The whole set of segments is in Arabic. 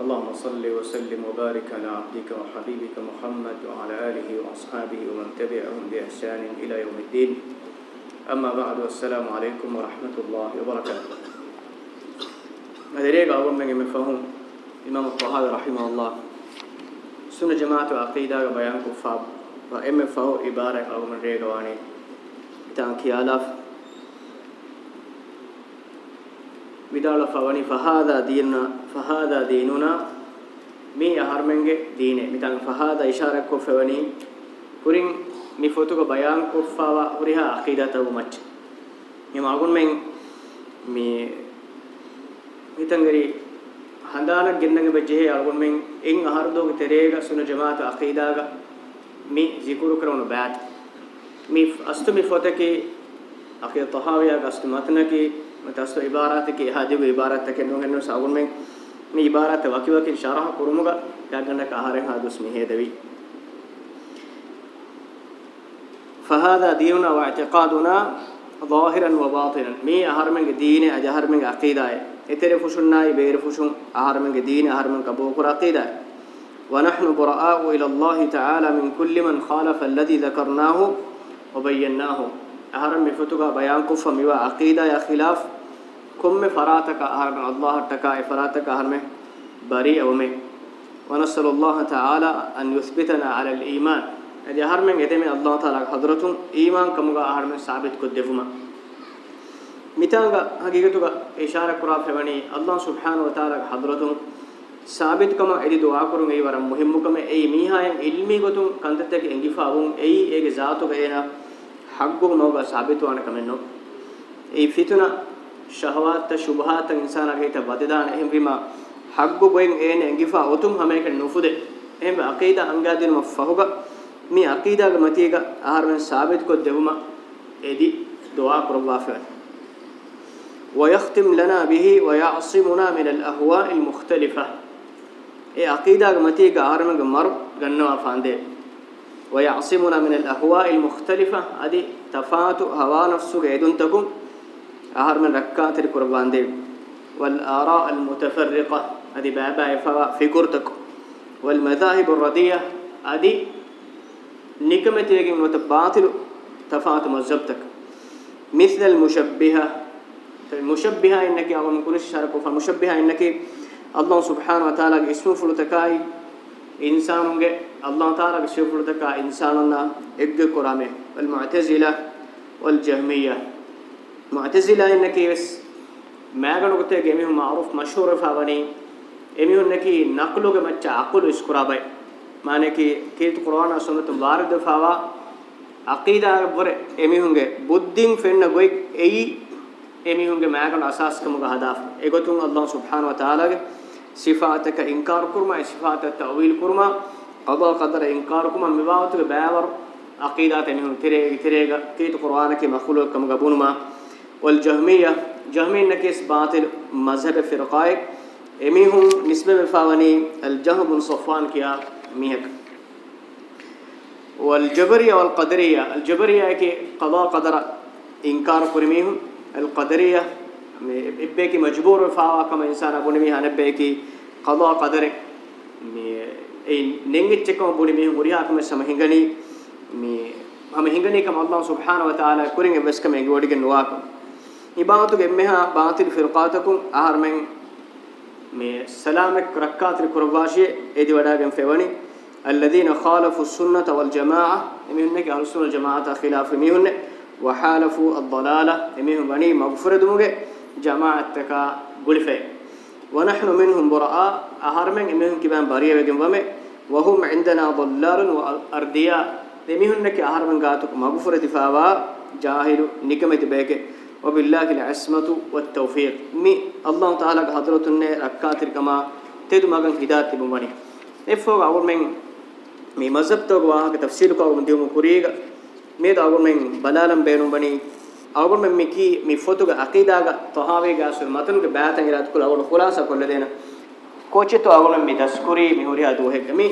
اللهم صل وسلم وبارك على عبدك وحبيبك محمد وعلى آله وأصحابه ومن تبعهم بإحسان إلى يوم الدين. أما بعد السلام عليكم ورحمة الله وبركاته. أدريك أقول من مفهوم. إمام الطهاوي رحمه الله. سنة جماعة عقيدة بيان كفاب وإم فهو عبارة أقول من ريك واني تان විදාල ෆවනි ෆහාදා දීනුනා ෆහාදා දීනුනා. මේ අහර්මෙන්ගේ දීනේ. මිතන් ෆහාදා ඉෂාරක් කො ෆවනි කුරින් මි ෆොතුක බයාන් කොෆාවා හුරිහා අකීදත උමච් මෙම අගුන් මෙන් මේ මිතංගරි හඳාන ගෙන්නගේ බජේ අගුන් මෙන් එන් අහර්දෝගේ තෙරේග සුන ජමාත අකීදාග මි zikuru කරන බෑත්. මි අස්තු මි ෆොතකේ අකී තහාවියා ගස්තු මතනකේ. Hadigo ibarat ke no henno sagun men mi ibarat wakiwa ke sharah kurumuga yaganda ka haren hadus mi hedevi فهذا ديننا واعتقادنا ظاهرا وباطنا. مي اهرمن دين اجهرمن عقيده اتر فشناي بير فشن اهرمن دين اهرمن كبوكر عقيده ونحن براء إلى الله تعالى من كل من خالف الذي ذكرناه وبيناه. aharam mifutuga bayan kuffa miwa aqida ya khilaf komme farataka aharam allah taka e farataka aharme bari awme wa nasallallahu ta'ala an yuthbitana ala al-iman adi aharmen edeme allah ta'ala hadratum iman kamuga aharmen sabit ko devuma mitanga hagigetuga ishara kura fevani allah subhanahu wa ta'ala hadratum sabit kama edi dua kurun ei waram muhimmu kama ei mihayen ilmi gotun kandate ke engifa avun ei ege zaatu ge ena kamenno ei fituna shahawat shubhat insana ge ta badidan ehm bima haggu goen ene engifa otum hameke nufude ehm aqida angadin ma fahuga mi aqida ga matiga aharmen sabit ko devuma edi dua kurwa fa ويختم لنا به ويعصمنا من الاهواء المختلفه اي عقيده متيگا آرمگ مر گنوا فانده ويعصمنا من الأهواء المختلفة. أدي تفات هوا نفسه جيدون تكم أهر من ركعات القربان دي. والآراء المتفرقة. أدي بابا يفوا فكرتك والمذاهب الردية. أدي نكمة يجي من باطل تفات مذهبتك. مثل المشبهة. المشبهة إنك أو من كل شرك فالمشبهة إنك الله سبحانه وتعالى اسمه فلتكاي. ඉන්සානුන්ගේ අල්ලාහ් තාලාගේ ශිෆුලතක ඉන්සානුන්නා එග්ග කොරාමේ වල් මුඅතසිලා වල් ජහමියා මුඅතසිලා ඉන්නකේස් මෑගණුකතේ ගෙමිහු මාරුෆ් මෂහූර් ෆාවනි එමිහුන් නකි නක්ලුගේ මච්ච අකුල් ඉස්කුරාබයි මානේ කි කීත කුර්ආන සුන්නත වාරිද ෆාවා අකීදා වර එමිහුන්ගේ බුද්ධින් ෆෙන්න ගොයි එයි එමිහුන්ගේ මෑගණ අසාස්කමුග හදාෆ එගොතුන් අල්ලාහ් සුබ්හානහු වතාලාගේ صفاتك إنكار كرما صفات التاويل كرما قضاء قدر إنكار كرما مباوت باور عقيدات إنهم تري تريغا كيت قرآنك مخلوق كم غبونما والجهمية جهمي نكيس باطل مذهب فرقائك. إميهم نسبة مفاوني الجهم صفوان كيا ميهك. والجبرية والقدرية الجبرية كي قضاء قدر إنكار كرميهم القدرية ඉබ්බේකි මජබූර් ෆාවා කම ඉන්සාන බුනි මි හනබ්බේකි qada qadare මේ ඒ නෙන්ගෙච්චකම බුනි මි හුරියා කම සමහිඟනි මේ හම හිඟනි කම අල්ලාහ් සුබ්හානහු වතාලා කුරින් එවස්කම එගොඩිගෙන් නුවාක ඉබාතු ගෙම්මහා බාතිල් ෆිරකාතකුම් ආහර්මෙන් මේ සලාමක් රක්කාත්‍රි කුරවාෂිය එදි වඩාගෙන් ෆෙවණි الذين خالفوا السنه والجماعه එමිහුන්නේ අහ්ලුස් සුන්නah ජමාඅත ඛිලාෆ එමිහුන්නේ وحالفوا الضلاله එමිහු වනි මග්ෆරදුමුගේ جماعتك غلفة. ونحن منهم براء أهرمن إمهم كبان بريء بجم ومه وهم عندنا ضلال وأردياء دميهنك أهرمن قاتك. مغفرة دفاوا. جاهل نكمة بيك. وبالله العصمة والتوفيق. مي الله تعالى حضرتنا ركعتر كما تدو مغن هداية بمبني افو أول من مي مذهب تو واهك تفسير کو ديوم كوريغا da agun men balalam beenum bani agun men miki mi fotuga aqidaga tahawe ga asul matanuge baatan irat kul agun khulasa kolle dena koche to agun mi daskuri mi hori adu hek mi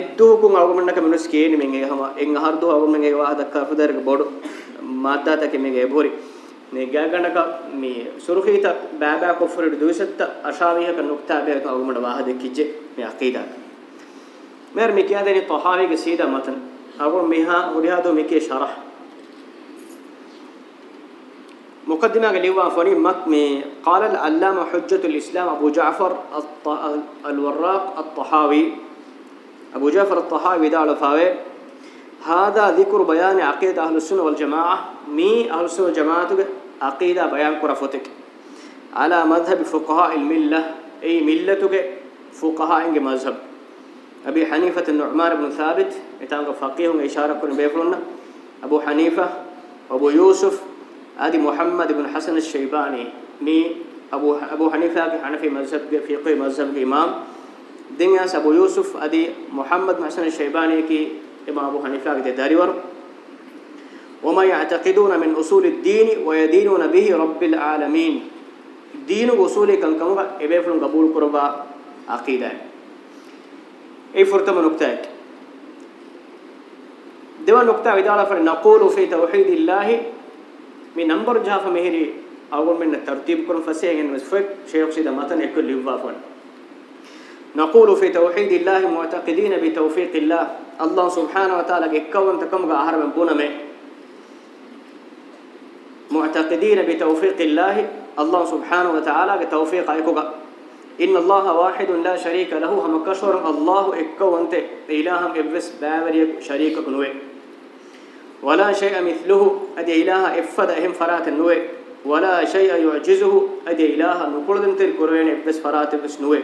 eddu kun agun men ka minus keeni men e hama en hardu agun men e wa dakka fudarga bodu madda ta ke me ge bori ne gagandaka mi surukhita baba ko furid duisatta ashawiha ka nukta be ka agun wa hade kijje me aqida mer mi kiya deni tahawi ge sida matan agun miha hori adu mi ke sharah مقدمة لوا فني مك قال العلامة حجة الإسلام أبو جعفر الوراق الطحاوي. أبو جعفر الطحاوي دال فاوي. هذا ذكر بيان عقيدة أهل السنة والجماعة. مي أهل السنة والجماعة عقيدة بيان كرفتك على مذهب فقهاء الملة. أي ملتك فقهاء إنج مذهب. أبي حنيفة النعمان بن ثابت. يتانق فقيه إشارة كن بيفلنا أبو حنيفة. أبو يوسف. ادي محمد بن حسن الشيباني. ني أبو أبو حنيفة حنفي مذهب في قي مذهب امام دنيا ابو يوسف ادي محمد بن حسن الشيباني كي إمام أبو حنيفة كي داريور وما يعتقدون من أصول الدين ويدينون به رب العالمين. دين اصول كان كم ابيفلون قبول قربا عقيدة. إي فرتم نقطة. دوا نقطة ودالا فنقول في توحيد الله mi number jafa mehri awgon men tartib kun fasegen masfek sheikh sida matan ekul liwafan نقول في توحيد الله معتقدين بتوفيق الله الله سبحانه وتعالى كون تكم غهر من بونمه معتقدين بتوفيق الله الله سبحانه وتعالى بتوفيق ايكوغا ان الله واحد لا شريك له هم كشور الله اكونت الههم ابس باوري شريك كنوي ولا شيء مثله أدي إله افد إهم فرات النوي. ولا شيء يعجزه أدي إله نقولن تل قرين بس فرات بس نوي.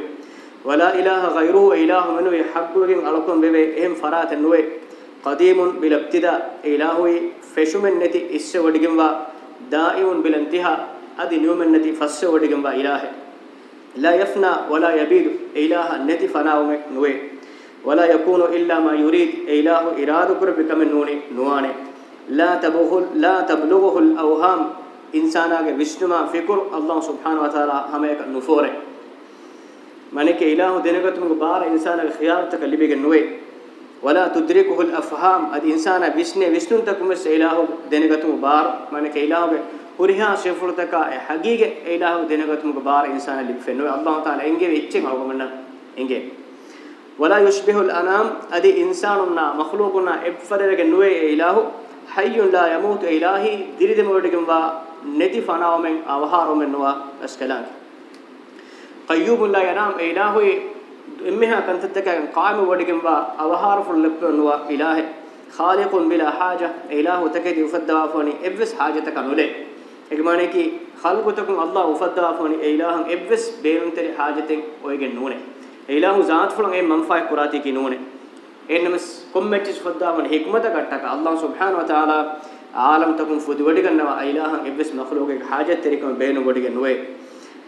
ولا إله غيره إله منو يحققين علكم به إهم فرات النوي. قديم بلا ابتداء إله فشمن نتي إس ودغم دائم بلا انتهاء أدي نيوم نتي فس ودغم إله. لا يفنى ولا يبيد إله نتي فناوم نوي. ولا يكون إلا ما يريد إله اراده كر بكم نوني نوانه لا تبلغه لا تبلغه الاوهام انساناගේ විශ්නුමා ෆිකුර් අල්ලාහ් සුබ්හාන වතාලා හැමයක නුෆෝරේ මණික ඉලාහු දෙනගතුමුගේ බාර ඉන්සානගේ ඛියාරතක ලිබෙගේ නුවේ ولا تدركه الافهام اد انسان විශ්නේ විශ්නුන් තකුමස් ඉලාහු දෙනගතුමුගේ බාර මණික ඉලාහුගේ හුරිහා ෂෙෆුරතක ඒ හගීගේ ඉලාහු දෙනගතුමුගේ බාර ඉන්සාන ලිබෙන්නේ අල්ලාහ් තාලා එංගේ වෙච්චෙන් අවගමන එංගේ ولا يشبه الانام اد انسانුනා مخلوقුනා එබ්ෆරෙගේ නුවේ ඉලාහු hayyun la yamutu ilahi diridem wadikum wa neti fanawamen avaharumen wa askalan qayyubun la yanam ilahi immeha kantattakan qaimu wadikum wa avaharful lepun wa ilahi. Khaliqun bila haja ilahu takedi ufaddawafani evvis hajata kanule egmane ki khalqutakum allah ufaddawafani ilahum evvis beerun teri hajaten oygen nune ilahu zaat fulan e manfa'i kurati ki nune එන්නමස් කොම්මෙච්චස් ෆොද්දාමන හික්මත කට්ටක? අල්ලාහ් සුබ්හානහු වතාලා ආලම් තකුම් ෆුදි වඩිගන්නවා. අයිලාහන් එබ්බස් මඛලෝගේ හාජත් තරිකම බේනු වඩිගන්න වේ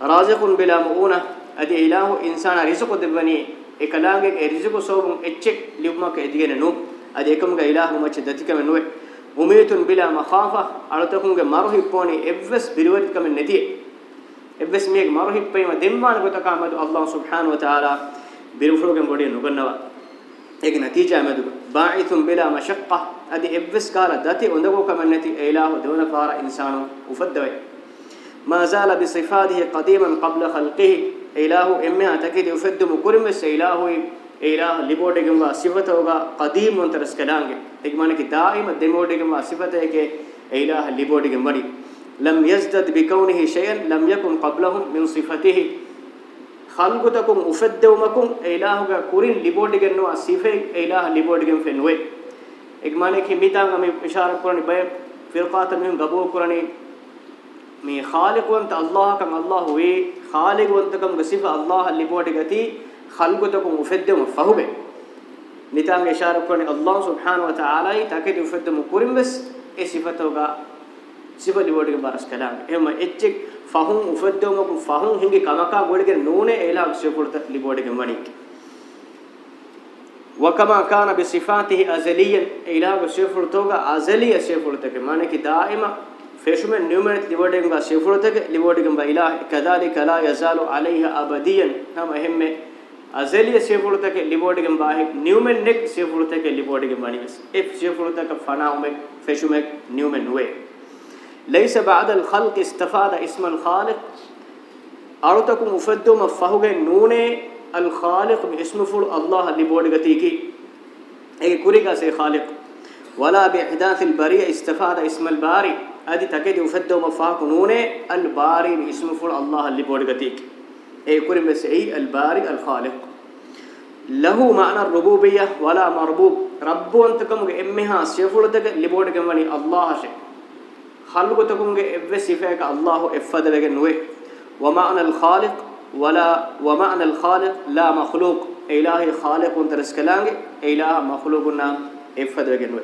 රාසිකුන් බිලා මුඌන අදි ඉලාහු ඉන්සාන රිසුකු දෙවනි එකලාගේ ඒ රිසුකු සෝබුන් එච්චෙක් ලිබ්මක එදිගෙන නු. අදි එකමගේ ඉලාහු මච්ච දතිකම නුවේ. උමේතුන් බිලා මඛාෆා අලතකුන්ගේ මරු හිප්පෝනි එබ්බස් බිරවරිකම නැතියේ. එබ්බස් මේක මරු හිප්පේම දෙම්මාන ගොතකමද අල්ලාහ් සුබ්හානහු වතාලා බිරුෆරෝගෙන් ගොඩේ නුගන්නවා. ایک نتیجہ أمد باعث بلا مشقة. أدي إبس قال ذاتي وندغو كمنتي اله دون فار إنسان وفدوي. ما زال بصفاته قديما قبل خلقه. اله امه أتكيد يفد مكرم اله اله لبودگم صفته قديم ترس كلامك تجمان كي دائما دمودگم صفته كي اله لبودگم مري لم يزدد بكونه شيئا لم يكن قبلهم من صفته. ಖಲ್ಗುತಕುಂ ಉಫದ್ದೆವುಮಕುಂ ಇಲಾಹುಗ ಕುರಿನ್ ಲಿಬೋಡಿಗೆನ್ನು ಆ ಸಿಫೆ ಇಲಾಹ ಲಿಬೋಡಿಗೆಂ ಫೆನ್ವೆ ಇಗ್ಮಾನೆ ಕಿ ಮಿತಾಂಗ ಮಿ ಇಶಾರ ಕುರನಿ ಬಯ ಫಿರ್ಕಾತ ಮಿಂ ಗಬೂ ಕುರನಿ ಮಿ ಖಾಲಿಕ್ ವಂತ ಅಲ್ಲಾಹ ಕಂ ಅಲ್ಲಾಹು ವಿ ಖಾಲಿಕ್ ವಂತ ಕಂ ಗಸಿಫ ಅಲ್ಲಾಹ ಲಿಬೋಡಿಗತಿ ಖಲ್ಗುತಕುಂ ಉಫದ್ದೆವು ಫಹುಬೆ ನಿತಾಂಗ ಇಶಾರ ಕುರನಿ ಅಲ್ಲಾಹ ಸುಬ್ಹಾನಹು ವ ತಆಲಾ ತಕದಿ ಉಫದ್ದೆವು ಕುರಿಂ ಬಸ್ ಎ ಸಿಫತೋಗ sifa libodigen baras kalam ehma etchek fahun ufaddomaku fahun hingi kamaka godige nune ela sefulta libode gemani وكما كان بصفاته ازليا اله شيفرتوغا ازليه شيفرتك معنى كي دائما فيشمن نيومرت ليبودين شيفرتك ليبودين با اله كذلك لا يزال عليها ابديا هم اهم ازليه شيفرتك ليبودين با نيومن نك شيفرتك ليبودين بانيس اف شيفرتك فناومك فيشمك نيومن وي ليس بعد الخلق استفاد اسم الخالق. أرتكم مفدوم فهوغ نونه الخالق باسم فل الله اللي غتيكي اي كوريغا سي خالق. ولا بإحداث البريه استفاد اسم الباري. أدي تكدي مفدوم فهوغ نونه الباري باسم فل الله اللي غتيكي اي كوري بس اي الباري الخالق. له معنى الربوبية ولا مربوب. رب انتكم إمها سيفولتك اللي بود غمني الله شيء. خلقتكم ابو صفاتك الله افد بگنوي ومعنى الخالق ولا ومعنى الخالق لا مخلوق إله خالق ترسكلانج إله مخلوقنا افد بگنوي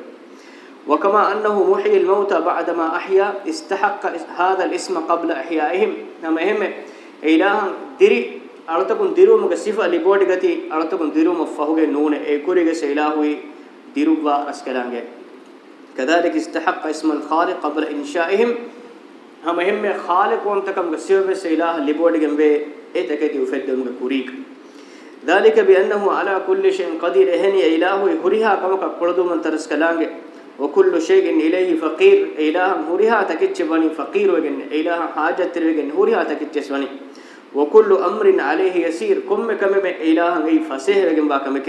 وكما أنه محيي الموتى بعدما أحيا استحق هذا الاسم قبل إحيائهم نما هم إله دري أرتكم ديرو مك صفة لبود گتي أرتكم ديرو مفهوج نون إكوريج سيلاهوي ديرو با أسكلانج كذلك استحق اسم الخالق قبل إنشائهم. هم هم خالق وانتكم غسيو بس إله لبود جنبه. إتكتي وفدهم كوريك. ذلك بأنه على كل شيء قدير. هني إله هريها كما كقولدو من ترس كلامه وكل شيء إليه فقير. إله هريها تكتش بني. فقير وجن. إله حاجة وجن هريها تكتش بني. وكل أمر عليه يسير. كم كم إله غي فسه وجن باكمك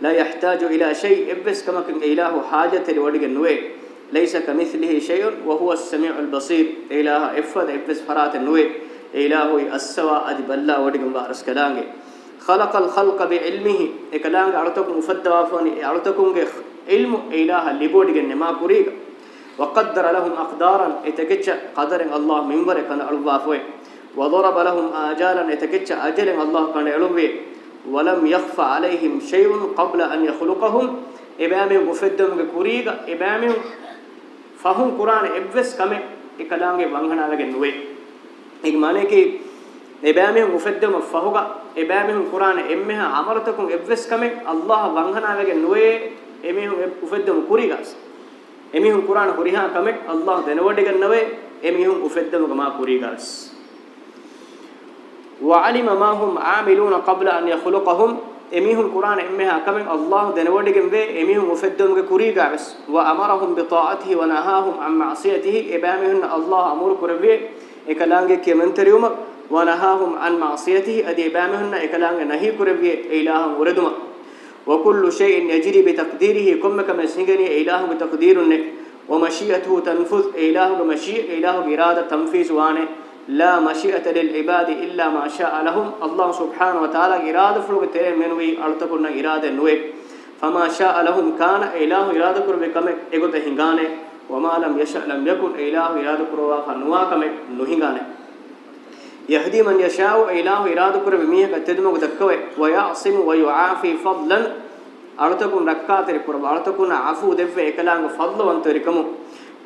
لا يحتاج إلى شيء إبس كما كن إله حاجة لوجن نوي ليس كمثله شيء وهو السميع البصير. إله إفد إبس فرات النوي إله السوا أدي بلا ودقم بارس كلامه. خلق الخلق بعلمه. إكلام أرتكم مفدوا فاني أرتكم علم. إله اللي بودقن ما كوريك. وقدر لهم أقدارا. إتكتش قدر الله من بركة الوافوي وضرب لهم آجالا. إتكتش أجل الله كان علوه ولم يخفى عليهم شيء قبل أن يخلقهم إبامهم مفدهم كوريك إبامهم فهم قرآن إبس كم إكلامه وانهنا لجن وي إك معنى كي إبامهم مفدهم فهوغا إبامهم قرآن إمها عمرتكم إبس كم الله وانهنا لجن وي إمهم مفدهم كوريغاس إمهم قرآن هريها كم الله دنودجن نوي إمهم مفدهم كما كوريغاس وعلم ما هم عاملون قبل أن يخلقهم. إميهم القران إمها كم الله دنوديكم به إميهم وفدومك كوريغا بس وأمرهم بطاعته ونهاهم عن معصيته. ابامهم الله أمر كوربي إكلانك كمنتريوم ونهاهم عن معصيته. أدي إبامهن اكلان نهي كوربي اله وردم وكل شيء يجري بتقديره. كما كما سنغني اله بتقديره ومشيئته تنفذ اله مشيئ اله إرادة تنفيذ وانه. لا مشيئة للعباد إلا ما شاء لهم. الله سبحانه وتعالى إرادة فلوك تيري منوي أرتكرنا إرادة نوي. فما شاء لهم كان إله إرادة كرو بكم إغوت هنغانه وما لم يشاء لم يكن إله إرادة كرو فنوا كم نهنغانه يهدي من يشاء إله إرادة كرو بميه كتدمو دكوي. ويعصم ويعافي فضلا. أرتكم ركعت كرو أرتكم عفو دف إكلام فضل وانتركمو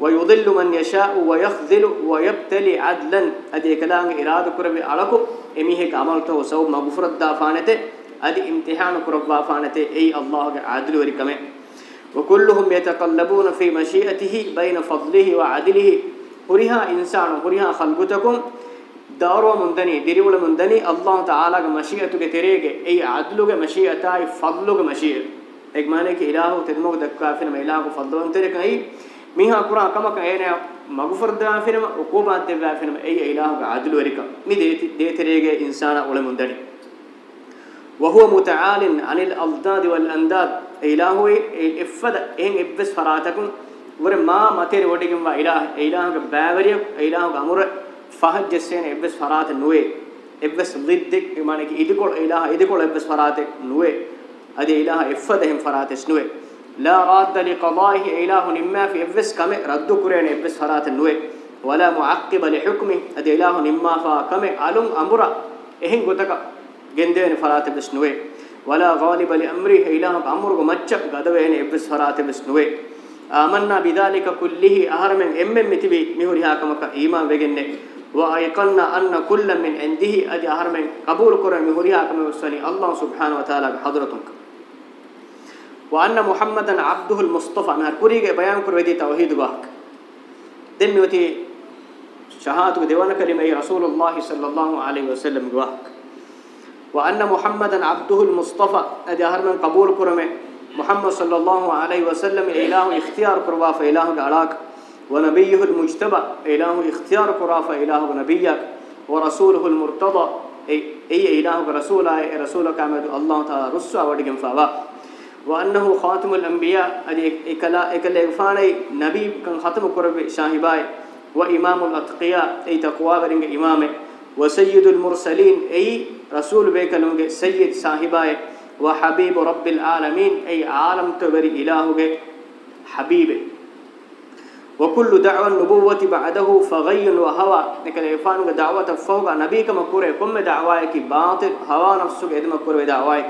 ويضل من يشاء ويخذل ويبتلي عدلا ادي كلام اراده كربي علكو اميه عملته سو مغفرت دافانته ادي امتحان كربا فانته اي الله عادل وركمه وكلهم يتقلبون في مشيئته بين فضله وعدله هريها انسان هريها خلقتكم دارو مندني ديرول مندني الله تعالى مشيئته تريگه اي عدله مشيئتاي فضله مشيئه ایک معنی کہ الہ تدمو دکا فن میں الہ کو فضل انتر کہیں මීහා කුරා කමක ඒනේ මගුෆර්දා ෆිනම උකුබාත් දෙවා ෆිනම ඒ ඉලාහුගේ ආදුල වෙරික. මි දේති දේතරේගේ ඉන්සාන උලමුන් දඩි وهو متعال عن الاضداد والانداد إلهه إفدا إن إبس فراتكم ور ما متير ودكم وإله إلهك باوري إلهك أمر فهد جسين إبس فرات نوي إبس ضدك يعني إيدكول إله إيدكول إبس فرات نوي أدي إله إفدهم فرات نوي ilah idikol ibs farat nuwe adi ilah ifada hem farates nuwe لا راد لقضائه إله نما في إبس كم رد كرين إبس فرات النوي ولا معقب لحكمه أدي إله نما فكم علم أمرا إهن قتك جندين فرات إبس نوي ولا غالب لأمره إله أمره مجب قدوين إبس فرات إبس نوي آمنا بذلك كله أهر من إم متبي مهرها كما إيمان بجنة وأيقنا أن كل من عنده أدي أهر من قبول كرة مهرها كما وصلي الله سبحانه وتعالى بحضرتك وأن محمدا عبده المصطفى. نهر كوريجي بيان كرويدي توحيد غاك دم يوتي شهادة ديوان كلمة رسول الله صلى الله عليه وسلم غاك وأن محمدا عبده المصطفى. أدي من قبول كرمه محمد صلى الله عليه وسلم إله اختيار كروا فإله قالاك ونبيه المجتبى. إله اختيار كروا فإله نبيك ورسوله المرتضى. أي أي إله رسول أي رسولك أمد الله تعالى رسول ودقم فوا وأنه خاتم الأنبياء. أدي إكلا إكلا إغفاني نبي كان خاتم كرب شاهباي وإمام الأتقياء أي تقوى برنج إمامه وسيد المرسلين أي رسول بيكلونج سيد صاحباي وحبيب رب العالمين أي عالم تبري إلهه حبيبه وكل دعوة النبوة بعده فغي وهوى. نكال يفانو دعوة فوق نبيك مكورة كم دعوائك؟ باطل. هوى نفسك إذ مكورة دعوائك.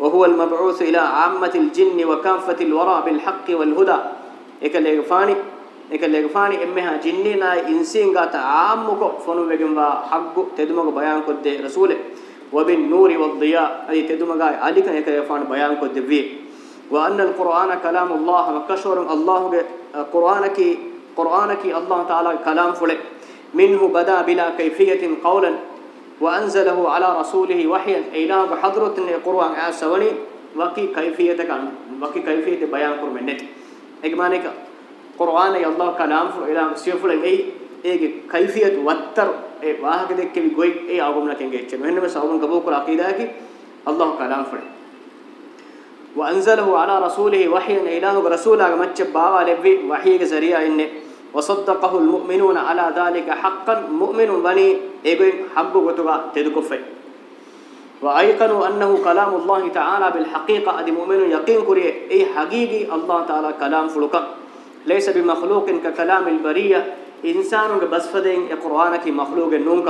وهو المبعوث إلى عامة الجن وكافة الورى بالحق والهدى. نكال يفاني نكال يفاني إمها جننا إنسين قات عامك فنو بجنبا حق تدمج بيان كده رسوله. وبالنور والضياء أي تدمج عليك نكال يفاني بيان كده فيه. وأن القرآن كلام الله مكشور الله قرآنك قرآنك الله تعالى كلام فله. منه بدا بلا كيفية قولا. وأنزله على رسوله وحيا إله بحضرة القرآن أسوني وكي كيفية كان وكي كيفية بيان كرمنت إجمانك قرآن الله كلام فله إله سيفله أي أي كيفية وتر أي واه كده كي بيقول أي أقوم لكن جيتش مهنم سأقوم قبول كل عقيدة الله كلام فله وأنزله على رسوله وحيا إله رسوله متشب باوا لبي وحي ذريعة إنه وصدقه المؤمنون على ذلك حقا. مؤمن بني إيجين حب قطعة تدكفي. وأيقنوا أنه كلام الله تعالى بالحقيقة أدي مؤمن يقين كريه. أي حقيقي الله تعالى كلام فلوك ليس بمخلوق ككلام البرية. إنسان بس فدين القرآن مخلوق نونك.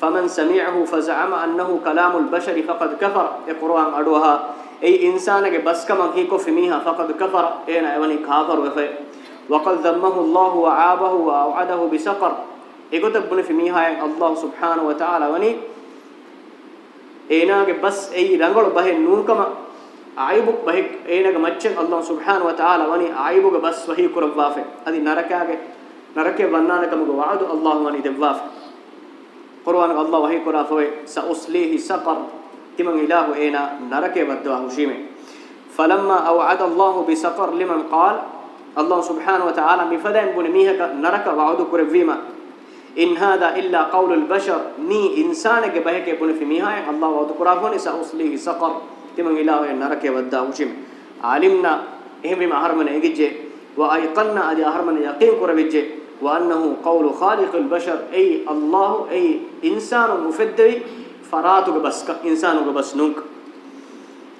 فمن سمعه فزعم أنه كلام البشر فقد كفر. القرآن أدوها. أي إنسانك بس كما هيكو فيميها فقد كفر. أين أبني كافر وفي. وقد ذمه الله وعابه وأوعده بسقر. إيكوتب بني فيميها الله سبحانه وتعالى. وني أيناك بس أي رنگول به نونكما. عيبك به أيناك مچن الله سبحانه وتعالى. وني عيبك بس وهي كربافه هذه نركاك. نركه بنانكم وعد الله وني دباف قرآن الله وهي كرافة. سأصليه سقر. تمن إله إينا نركه بدوا هشيمه فلما أوعد الله بسقر لمن قال الله سبحانه وتعالى مفدان بن ميهك نرك وعد كرفيما إن هذا إلا قول البشر. ني إنسانك بهك بن في ميها الله وعد كرافون سأصليه سقر. تمن إله نركه بدوا هشيمه علمنا إهم بما هرمنا إجج وأيقنا أدي هرمنا يقين كربج وأنه قول خالق البشر. أي الله أي إنسان مفدي. فراتك بس إنسان بس نونك.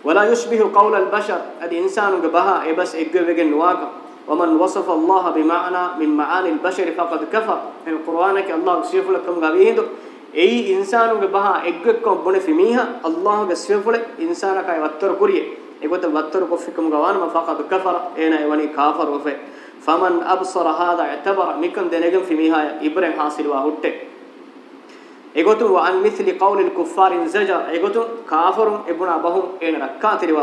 ولا يشبه قول البشر. الإنسان بها. أي بس إجوبين نواك ومن وصف الله بمعنى من معاني البشر فقد كفر من القرآن الله سيف لكم غبيه أي إنسان بها إجوكم بني في ميها الله سيف لك إنسان كاي وتر كوريه إجوت وتر كفكم غوان ما فقد كفر أنا يوني كافر وفي فمن أبصر هذا اعتبر مكن دنيجم في ميها إبراهيم حاصل وهوته egotu wa an mithli qawli al-kuffar zajar egotu kafirun ibuna bahum en rakkatiri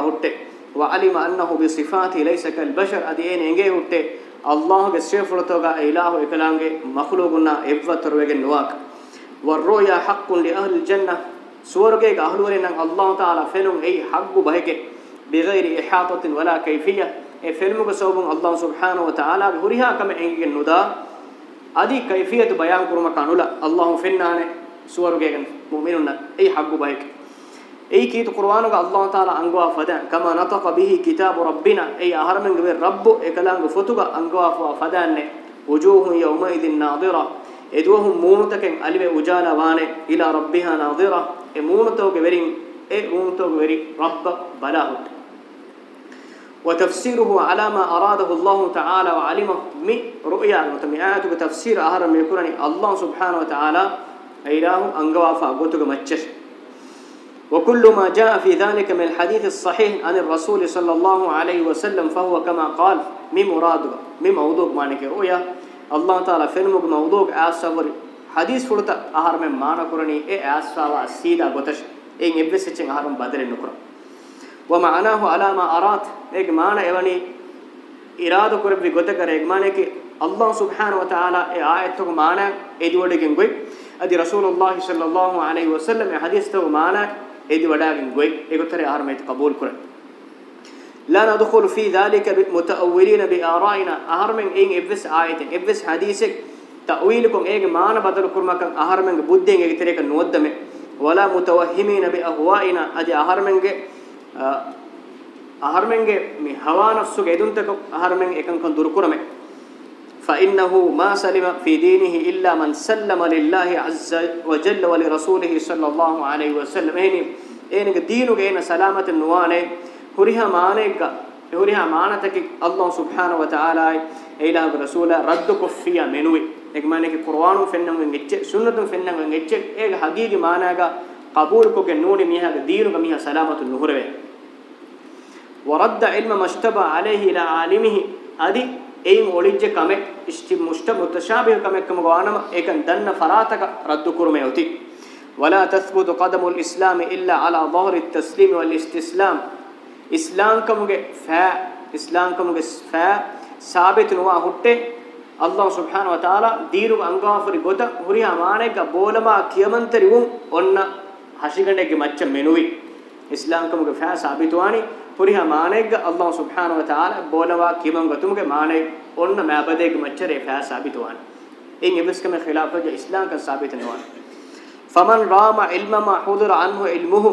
وعلم أنه بصفاته ليس كالبشر أدين إنجي هُتَّ الله بسيفلتوغا إله إكلانجي مخلوقنا إبوتر وجن نواك. والرؤيا حق لأهل الجنة. سورجيك أهل ورين الله تعالى فيلم أي حق بهيك بغير إحاطة ولا كيفية. ඒ ෆිල්මුක සෝබුන් අල්ලාහ් සුබ්හානහු වතාලාගේ හුරිහා කම එංගෙන් නුදා আদি කයිෆියතු බයාන් කුරුම කනුලා අල්ලාහ් ෆින්නානේ සුවර්ගයෙන් මුමිනුන්න ඒ හග්ගු බයිකේ أي كيت قرآن الله تعالى أنجوا فدان كما نطق به كتاب ربنا. أي أهرمن جبر رب. إكلام فتوك أنجوا فدان وجوه يومئذ ناظرة. إدوهم مونتك ألب وجال وان إلى ربها ناظرة. مونتو جبرين أي مونتو جبر رب بلاه وتفسيره على ما أراده الله تعالى وعلمه. من رؤيا. المتمعات بتفسير أهرم الكرني الله سبحانه وتعالى أيراه أنجوا فأبوتك متشش وكل ما جاء في ذلك من الحديث الصحيح عن الرسول صلى الله عليه وسلم فهو كما قال من مراد من موضوع ما رؤيا. الله تعالى فيلم موضوع أصبر حديث فلت أهر من ما نكرني إيه أصفا وسيدا قتش إيه إبليس تشين أهر من بدر نكرا. ومعناه على ما أراد إيك معنى ايوني إرادة كربي گوتكر إيك معنى كي الله سبحانه وتعالى اي ايتك معنى ايدي ودگين گوي أدي رسول الله صلى الله عليه وسلم حديث تو معنى ايدي وداگين گوي ايگوتر اهرميت قبول كره لا ندخل في ذلك متأولين بآرائنا أهرمن إن إبس آية إبس حديثك تأويلكم إيه معنى بدل كرمك أهرمن بدين إيه تريك نودمه ولا متوهمين بأهوائنا أدي أهرمن أهرمن مي هوا نفسه جدون تك أهرمن إكن كن دركرمه فإنه ما سلم في دينه إلا من سلم لله عز وجل ولرسوله صلى الله عليه وسلم. إن إن دينه إن سلامة النوانة هريها مانك هريها مانتك الله سبحانه وتعالى إلى رسوله ردك فيا منوي. إيج مانك القرآن فينهم ينجح سنة فينهم ينجح إيج حقيقي مانك قبولك النون ميها دينك ميها سلامة النهرة ورد علم مشتبه عليه إلى عالمه. أدي alayhi ila alimihi adi eim olijje kame isti mushta mutashabih kame kam gwanama ekan danna farataka raddu kurume uti ولا تثبت قدم الإسلام إلا على ظهر التسليم والاستسلام ඉස්ලාම් කමුගේ ෆෑ ඉස්ලාම් කමුගේ ෆෑ සාබිත නුවා හුට්ටේ අල්ලාහ් සුබ්හානහු වතාලා දීරු අංගාෆරි ගොත හුරිය අමානෙක බෝලමා කියමන්තරි වුන් ඔන්න හෂිගණ්ඩේගේ මච්ච මෙනුයි ඉස්ලාම් කමුගේ ෆෑ සාබිත වානි kuriha maanegga Allah subhanahu wa ta'ala bolawa kimonga tumge maaneg onna mabadeg machare fa sabit wan in ibis kame khilaf jo islam ka sabit ne wan faman rama ilma ma hudura anhu ilmuhu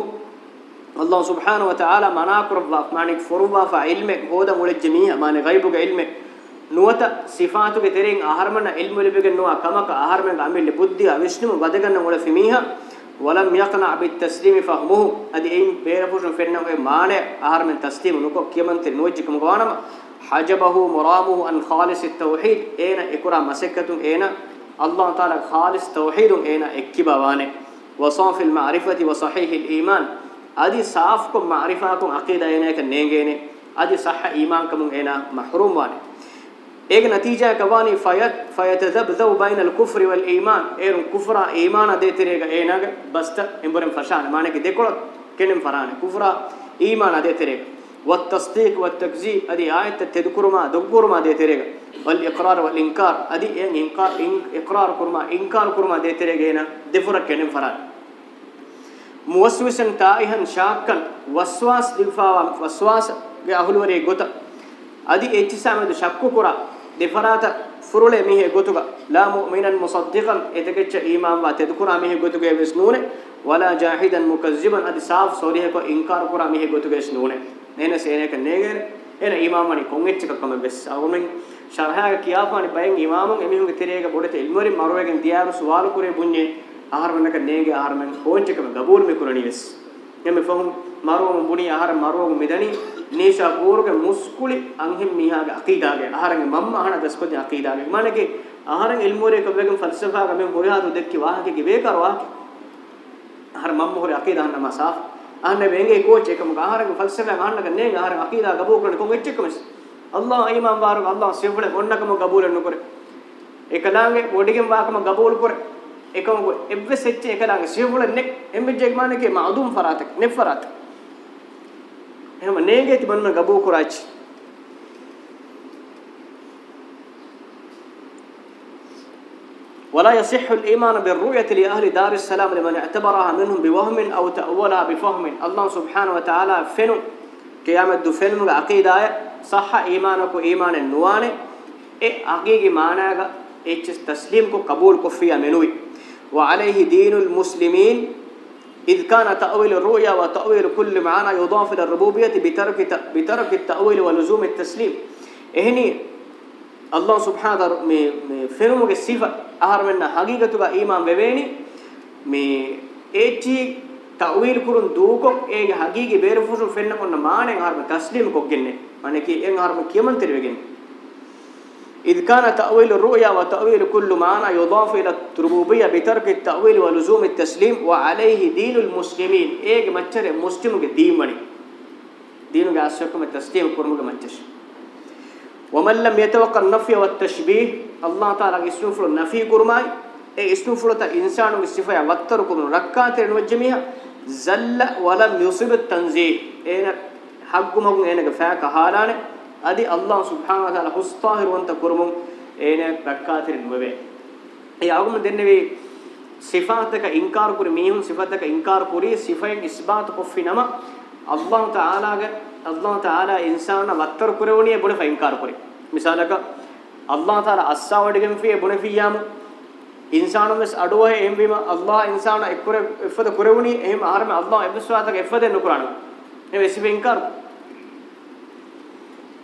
Allah subhanahu wa ta'ala manakur wa manik furwa fa ilme hoda mul jami'a mane ghaibu ga ilme nuwata sifatu ge tereng aharmana ilmu libegen nuwa kamaka aharmen ga amille buddhi avishnu badaganna mul fimiha ولم يقنع بالتسليم فهمه. أدي اين بيرفوشن فنن معنى اهرمن تسليم نكو كيمن تنوجكم غوانم حجبه مرامه عن خالص التوحيد. اين اقرا مسكه اين الله تعالى خالص توحيد اين اكبوانه وصاف المعرفة وصحيح الإيمان. adi saaf ko ma'rifa ko aqida ene ka neengene adi sahha iman ඒක නතිජා කවානි ෆයත් ෆයතදබදු බයින අල් කුෆ්රි වල් ඊමාන්. ඒරුන් කුෆ්රා ඊමාන දෙතරේග ඒනග බස්ත එම්බරම් ෆෂාන මානේ කි දෙකොලොත් කෙනෙම් ෆරාන. කුෆ්රා ඊමාන දෙතරේග වත් තස්දීක් වත් තක්සීබ් අදි ආයත තෙදුකුරුමා දොග්ගුරුමා දෙතරේග වල් ඉක්රාර වල් ඉන්කාර්. අදි එන් ඉන්කාර් ඉක්රාර කුරුමා ඉන්කාර් කුරුමා දෙතරේග ඒන දෙෆුර කෙනෙම් ෆරාන. මුවස්විසන් තායිහන් ශාක්කන් වස්වාස් දිෆාවම් වස්වාස් ගේ අහුලවරේ ගොත. අදි එච්චසමද ශක්කු කුරා ge ahulwari gota adi echisame du shakku kura defarata furule mihe gotuga la mu'minan musaddiqan etegecha iman wa tedkura mihe gotuga vesnune wala jahidan mukazziban adi saaf sorihe ko inkar kura mihe gotuga vesnune nene sene ka negere ena imamani kongechka kame bes agumen sharha ga kiyafani bayen imamun emihunge terega bodete ilmori marwegen diyaru suwalu kure bunye ahar menaka nege ahar men honche kam gabul me kurani ves emme fahum marum buni ahar marum medani නේෂා ගෝරුගේ මුස්කුලි අංහෙම් මීහාගේ අකීදාගේ අහරගේ මම්ම අහන දස්කොදි අකීදාගේ. මානකේ අහරන් ඉල්මෝරේ කබ්බෙගම් ෆල්සෆා ගමෙන් හොයාදු දෙක්කි වාහකගේ වේකරවා අහර මම්ම හොරේ අකීදාන්න මසා අහන වෙන්ගේ කෝච් එකම අහරගේ ෆල්සෆා ගහන්නක නේ අහර අකීදා ගබෝ කරන කොම් එච්චකම අල්ලාහ් ඊමාන් බාරු අල්ලාහ් සියබුල කොන්නකම ගබූල නොකර එකලාගේ බොඩිගෙන් වාකම ගබූල් කර. එකම එබ්බෙ සෙච්ච එකලාගේ සියබුල නෙක් එම්බෙජ් එක මානකේ මාදුම් ෆරාතක් නෙෆරාතක් nege ti banna gabu kurachi ولا يصح الإيمان بالرؤية لأهل دار السلام لمن اعتبرها منهم بوهم أو تأولها بفهم. الله سبحانه وتعالى فنو. قيامة دو فنو عقيدة صح إيمانك إيمان النوانه إيه حقيقي معناها إيه تسليم كو قبول كفية منوي. وعليه دين المسلمين إذ كان تأويل الرؤيا وتأويل كل معنى يضاف إلى الربوبية بترك بترك التأويل ولزوم التسليم. إهني الله سبحانه وتعالى فهمه الصفة أهر منا حقيقة إيمان ببيني. مي إيتي تأويل كرون دوكم إيه حقيقي بيرفوش فينا كنا معنى أهر تسليم كوجنة معنى كي إيه أهر كيمان تريبين إذ كان تأويل الرؤيا وتأويل كل معنى يضاف إلى الربوبية بترك التأويل ولزوم التسليم وعليه دين المسلمين. إيه متشر مسلم دين مني دين جاسكم التسليم كرمك متش ومن لم يتوقع النفي والتشبيه الله تعالى يسنفر النفي كرماي. إيه يسنفر الإنسان بالصفة وتر كرم ركعت نوجميها زل ولم يصب التنزيه إيه haggumagun enega faaka halane adi allah subhanahu wa taala hustahir wanta kurumun ene rakkatir nuwe e agum dennevi sifataka inkar kuri mihun sifataka inkar kuri sifayen isbat kofinama allah taala ge allah taala insana wattar kurewuni bune fa inkar kuri misalaka allah taala assa wadigen fi bune fiyamu insanu mes aduwa em bima allah insana ekkure effada kurewuni ehm arme allah ebswata ge effade nukuranu e vesibe inkar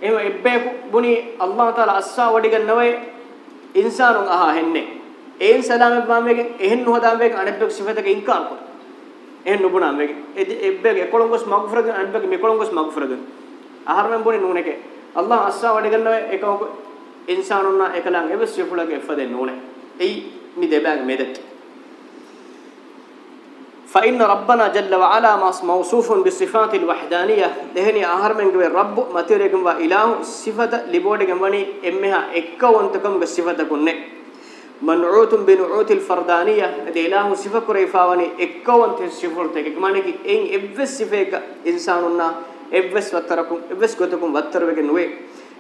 එහෙම එබ්බේ බුනි අල්ලාහ් තාලා අස්සා වඩිගන් නවේ. ඉන්සානුන් අහා හෙන්නේ. ඒන් සලාම බාමෙගෙන් එහෙන් නොහදාම් වෙගෙන් අනෙබ්බෙක් සිෆතක ඉන්කාර කොට එහෙන් නුබුනාම් වෙගෙන්. එබ්බෙක් එකොළොංගොස් මග්ෆරද අනෙබ්බෙක් මෙකොළොංගොස් මග්ෆරද. අහරමෙන් බුනි නුනේක අල්ලාහ් අස්සා වඩිගන් නවේ. එකම ඉන්සානුන්නා එකලං එබස් සිෆුලක එෆදෙන් නුනේ එයි මි දෙබෑග මෙදෙත්. فإن ربنا جل وعلا موصوف بالصفات الوحدانية. دهني أهر من قبل رب متيركم وإله صفة لبودكم وني إمها إكوانتكم بالصفة كنه منعوت بنعوت الفردانية. ده إله صفة كريفا وني إكوانت الصفر تك معنى كي إن إبس صفة إنساننا إبس وتركم إبس كتكم وتربكم وي.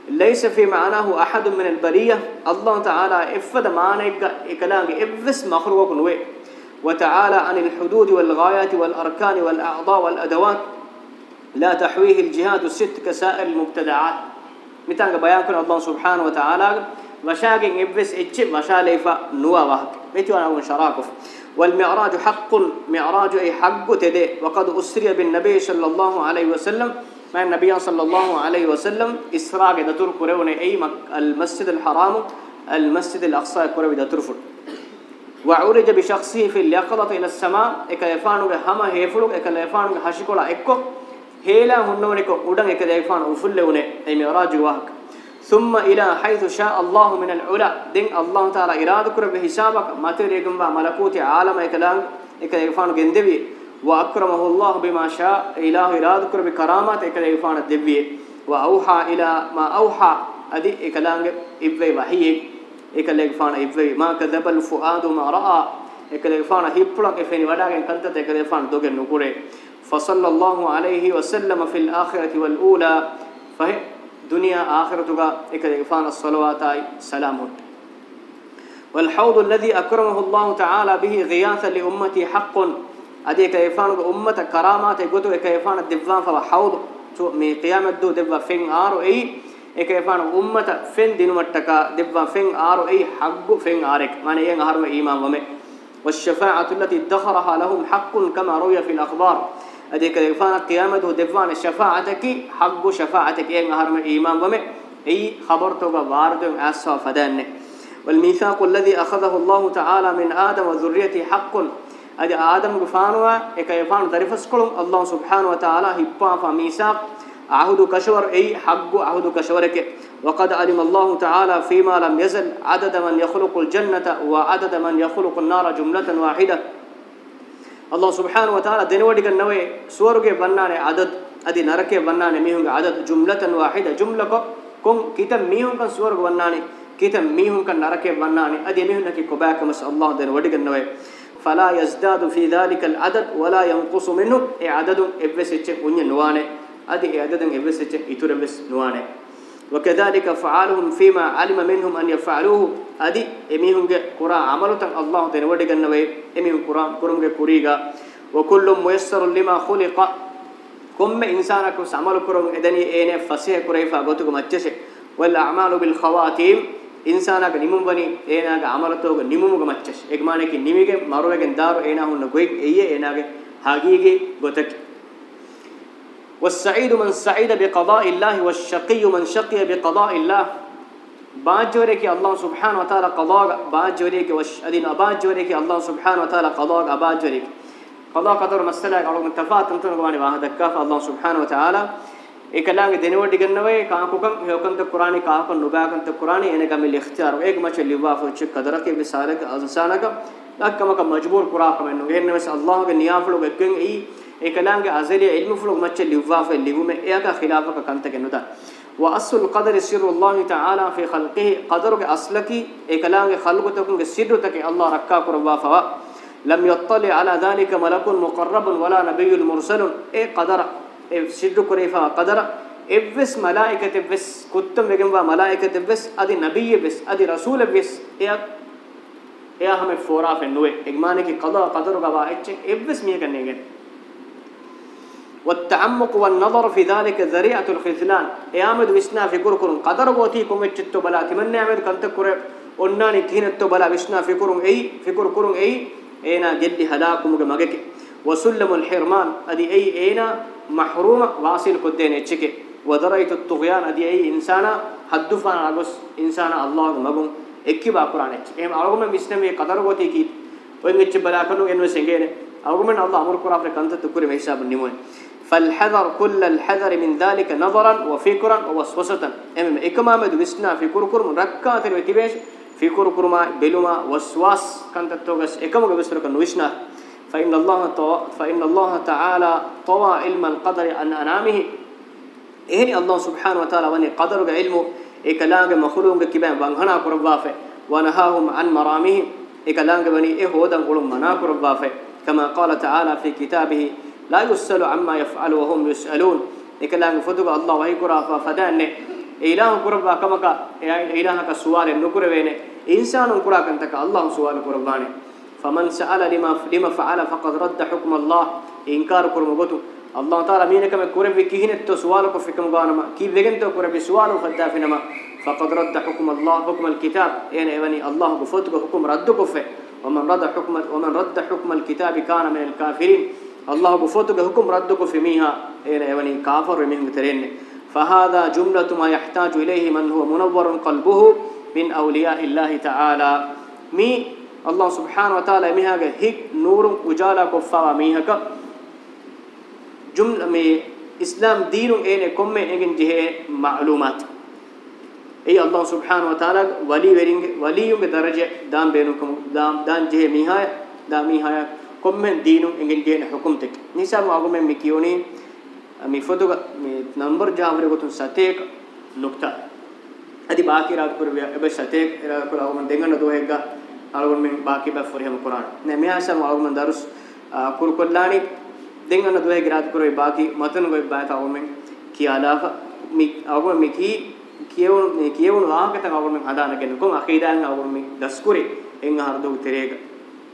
ليس في معناه أحد من البرية. الله تعالى إفد معنى إكلام إبس مخلوق وي. وتعالى عن الحدود والغايات والأركان والأعضاء والأدوات. لا تحويه الجهاد الست كسائر المبتدعات. متان بيان كن الله سبحانه وتعالى وشاقين إبس إتش وشاليفا نوا وهك متوانا أقول شراكف. والمعراج حق معراج أي حق تدي. وقد أسري بالنبي صلى الله عليه وسلم. ما النبي صلى الله عليه وسلم؟ إسراء دتور كرون أي المسجد الحرام المسجد الأقصى كرون دتور فر. وعرج بشخصه في اليقظة إلى السماء إك يفانو هما هيفلو إك يفانو هشيكولا إكو هيلا هنونيكو ودن إك يفانو وفلونه أي معراج واهك ثم إلى حيث شاء الله من العلا دين الله تعالى إرادة كر بحسابك ما تريكم ملكوت عالم إكلام إك يفانو جندبي وأكرمه الله بما شاء إله إرادة كر بكرامات إك يفانو دبي وأوحى إلى ما أوحى أدي إكلام إبوي وحيه ekleg faana hipwe ma kadabal fuadu ma raa ekleg faana hippulak efeni wadagen kantata ekleg faana dogen nukure fa sallallahu alayhi wa sallam fil akhirati wal ula fa dunya akhiratuga ekleg faana salawatai salamun wal hawd alladhi akramahu allah ta'ala bihi ghiyathan li ummati haqqun ade ekleg faana ummata karamata goto ekleg faana divwan fa hawd me qiyamad do devwa fin aro ei ekefan ummata fen dinumattaka debba fen aaru ei haggu fen aarek mane yen aharma iman wame والشفاعة التي ادخرها لهم حق كما روي في الأخبار أديك فانا قيامته دفان الشفاعتك حق شفاعتك ين أهرم إيمان ومه أي خبرتك وارد أسوا فدان والميثاق الذي أخذه الله تعالى من آدم وذريته حق أدي آدم غفانوا إك يفان درفسكلم الله سبحانه وتعالى هبا فميثاق عهد كشور أي حق عهد كشورك. وقد علم الله تعالى فيما لم يزل عدد من يخلق الجنة وعدد من يخلق النار جملة واحدة. الله سبحانه وتعالى دنودك النوي سورك بنانه عدد أدي نرك بنانه ميهم عدد جملة واحدة. جملة كم كتم ميهم كان سورك بنانه كتم ميهم كان نرك بنانه أدي ميهم نكي كباك مس الله دنودك النوي فلا يزداد في ذلك العدد ولا ينقص منه عدد ابسچ وني نوانه ادي عددن ابسچ ايتوربس نوانه وكذلك فعالهم فيما علم منهم ان يفعلوه ادي اميهم قرا عملتن الله تنودي گنوي اميهم قران قرمگه كوريغا وكل ميسر لما خلق كم انسانك عمل كرم ادني اين فسيه كريفا غوتو مچشه والاعمال بالخواتيم انسانك نيمم بني ايناغ عملتوغ نيممغ مچش اگمانه كي نيميگه ماروگن دارو اينا هون گوي ايي ايناگه هاگيگه گوتك والسعيد من سعيد بقضاء الله والشقي من شقي بقضاء الله. بعد الله سبحانه وتعالى قضاء بعد جورك وشأدين بعد جورك الله سبحانه وتعالى قضاء بعد قضاء قدر مسألة على من تفات تنتظر قواني الله سبحانه وتعالى. إكلام دينور ديجنوي كاكو كم يوكم تكراني كاكو نباكم تكراني إنك من الاختيار وإيك ما تشلي وافو تشك قدرك إيه بسارك أنسانك لكن ما مجبور كراكم إنه غير نمس الله بالنيافل وبكين إيه. Ekalaange azali ilmu fulug macce liwafa liwume eyaka khilafaka kantake nuda wa asul qadari sirru allah ta'ala fi khalqihi qadaruge aslaki ekalaange khalqutakunge sirrutake allah rakka kurwa fawa lam yattali ala dhalika malakun muqarrabun wala nabiyyun mursalun e qadara e siddu kurifa qadara evves malaikate ves kuttum vegemwa malaikate ves adi nabiyye ves adi rasul ves eya eya hame fora fe nuwe egmane ki qada qadaru gawa ecche evves miye kanne gen والتعمق والنظر في ذلك ذريعة الخذلان. ايامد وسنا في كركرن قدر غوتي كومچتو بلا تمنى امد كنت كره onnani tihinetto bala vishna fikurun ei fikur kurun ei ena geddi halakumuge mageke وسلم الحرمان أدي إي إينا محروم واصل كدين اتشكي. ودريت الطغيان أدي إي إنسانا حدفان أغس إنسانا الله مغون اكيبا قرآن اتش. ام اغم مسلمي قدر غوتي كي وين اتش بلا كنو إنو سنگene اغم الله أمر قران كنت تكري حساب نيمون فالحذر كل الحذر من ذلك نظرا وفكرا ووسوسة. ام اكمامد وسنا في كركر ركعات وتبيش في كركرما بلما وسواس. كنت توغس اكمغ بسرك نوشنا. فإن الله فإن الله تعالى طوى علم القدر عن أنامه. إهني الله سبحانه وتعالى وني قدر علمه. إكلام مخلوق كبان وانهنا كربافة. ونهاهم عن مرامه. إكلام بني ودن قلهم منا كربافه كما قال تعالى في كتابه لا يسأل عما يفعل وهم يسألون. إكلام فتوى الله وهي كرافة فدان إله كربا كما كا إله كسوال نكربينه. إنسان كرا كنتك الله سوال كربانه. فمن سأل لما لما فعل فقد رد حكم الله. إنكار كرمغتو الله تعالى مينك ما كورب كيهن تو سوالك فيكم غانما. كي بيجن تو كورب سوال فدا فينما. فقد رد حكم الله حكم الكتاب. يعني يعني الله بفوتك حكم رد كفه. ومن رد حكم ومن رد حكم الكتاب كان من الكافرين. الله بفوتك جهكم ردك في ميها إلى إني كافر منهم ترين فهذا جملة ما يحتاج إليه من هو منور قلبه من أولياء الله تعالى مي الله سبحانه وتعالى ميها جهك نور وجالا كفا ميها ك جملة مي إسلام دين إني كم من جهة معلومات أي الله سبحانه وتعالى ولي ولي يوم درجة دام بينكم دام دام جهة ميها دام ميها කොම්මෙන් දීනු එංගෙන් දේන හුකුම් තෙක් නිසාම ආගොමෙන් මි කියෝනි මි ෆොදුග මි නම්බර් ජාවර ගොතුන් සතේක නුක්තා අදි බාකි රාගපුර එබ සතේක රාගපුර ආගොමෙන් දෙංගන දෝහෙග්ග ආගොමෙන් මි බාකි බ ෆොරියම කුරාන නේ මෙයාසම ආගොමෙන් දරුස් කුරුකොල්ලානි දෙංගන දෝහෙග්ග රාගපුර වේ බාකි මතන ගොයි බාත ආගොමෙන් කියාලාක මි ආගොමෙන් මි කී කියවුණු මේ කියවුණු ආකත කවුරුන් හදානගෙන කොන් අකීදාන් අවුරුන් මේ දස්කුරේ එන් හර්දු උතරේක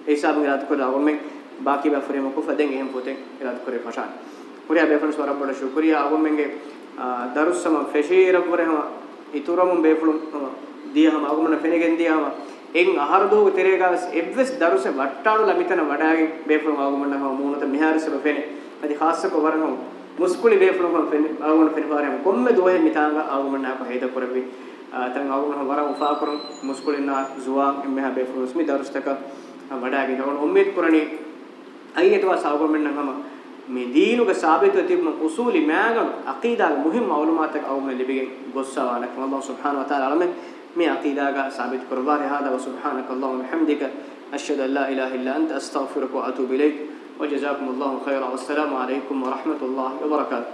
ඒසම් ගාත් කොට අවුරුන් මේ باقی با فریم کو فدن ہم پوتن الاد کرے فشان پوریا بے فن سورا بڑا شکریہ او منگے درس سم فشیر ور ہم اتورم بے فلم دیا ہم اگمن فنگن دیا ہم එන් ආහාර දෝග තෙරේගස් එබ්වස් දරුසේ වට්ටාණු ලමිතන වඩාගේ බේපුරු ආගමන්න හම මූණත මිහාරසෙ බෙනේ අදි ખાસක වරම මුස්කුලි බේපුරු හම පෙන ආගමන පෙන පාරම කොම්මෙ දෝහෙ මිතාංග ආගමන්න අප හේද කරබි තන් ආගමන වරම උපා කරුම් මුස්කුලිනා සුවාන් එම්මහ බේපුරු ස්මි දරුස්තක වඩාගේ දවන උම්මෙත් පුරණී na zuwa emme ha befulum smi darustaka wadaage don ummid kurani ayyetwa sagumna hama මේ දීනුක සාබිත තිබුණ උසූලි මෑගම් අකීදාගේ මුහිම් මාලුමාතක අවුම ලිබිගෙන් ගොස්සවානක අල්ලාහ් සුබ්හානහු වතාලා අලමෙන් مي عقيدة ثابت قربان هذا وسبحانك اللهم وبحمدك أشهد أن لا إله إلا أنت أستغفرك وأتوب إليك وجزاكم الله خيرا والسلام عليكم ورحمة الله وبركاته